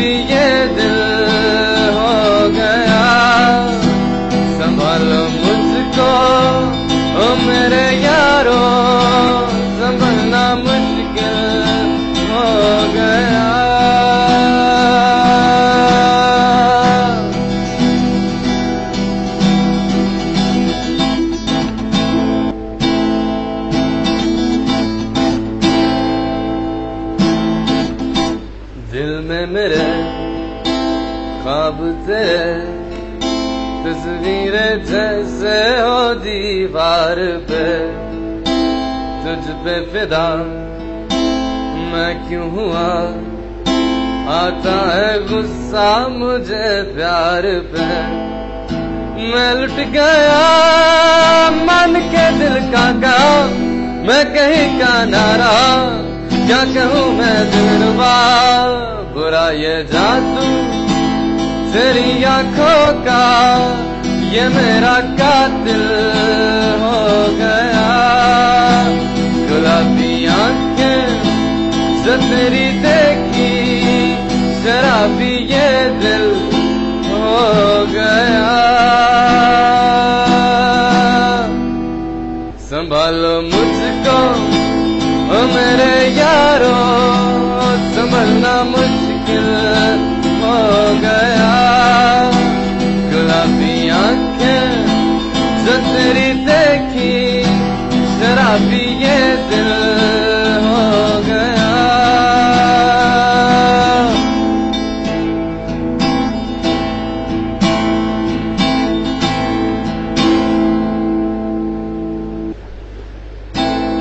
शराबी दिल में मेरे ख्वाब तेरे तस्वीरें जैसे हो दीवार पे। तुझ पे फिदा मैं क्यों हुआ? आता है गुस्सा मुझे प्यार पे। मैं लुट गया मन के दिल का काम मैं कहीं का नारा क्या कहूँ मैं दिलवा बुरा ये जादू, तेरी आँखों का, ये मेरा कातिल हो गया। गुलाबी आँखें जो तेरी देखी शराबी ये दिल हो गया। गुलाबी आँखें जो तेरी देखी शराबी ये दिल हो गया।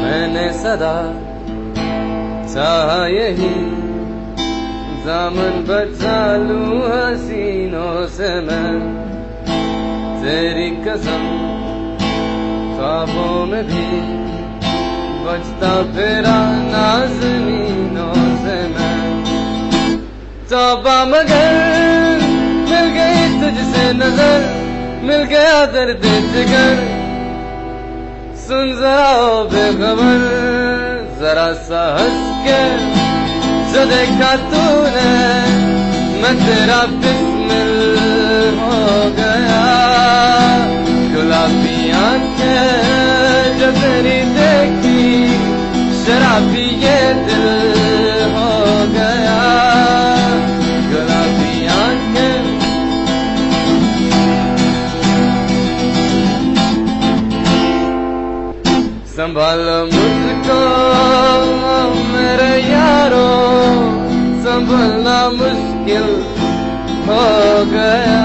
मैंने सदा चाहा यही दामन बचा लूँ हसीनों से मैं तेरी कसम ख्वाबों में भी बचता फिरा नाजनीनों से मैं। तौबा मगर मिल गई तुझसे नज़र, मिल गया दर्द जिगर। सुन जरा बेखबर, जरा सा हंस के जो देखा तूने, मैं तेरा बिस्मिल हो गया। गुलाबी आँखें जो तेरी देखी, शराबी ये दिल हो गया। गुलाबी आँखें। संभालो मुझको, मेरे यारो। संभलना मुश्किल हो गया।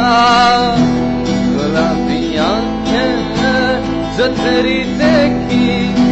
गुलाबी आँखें जो तेरी देखी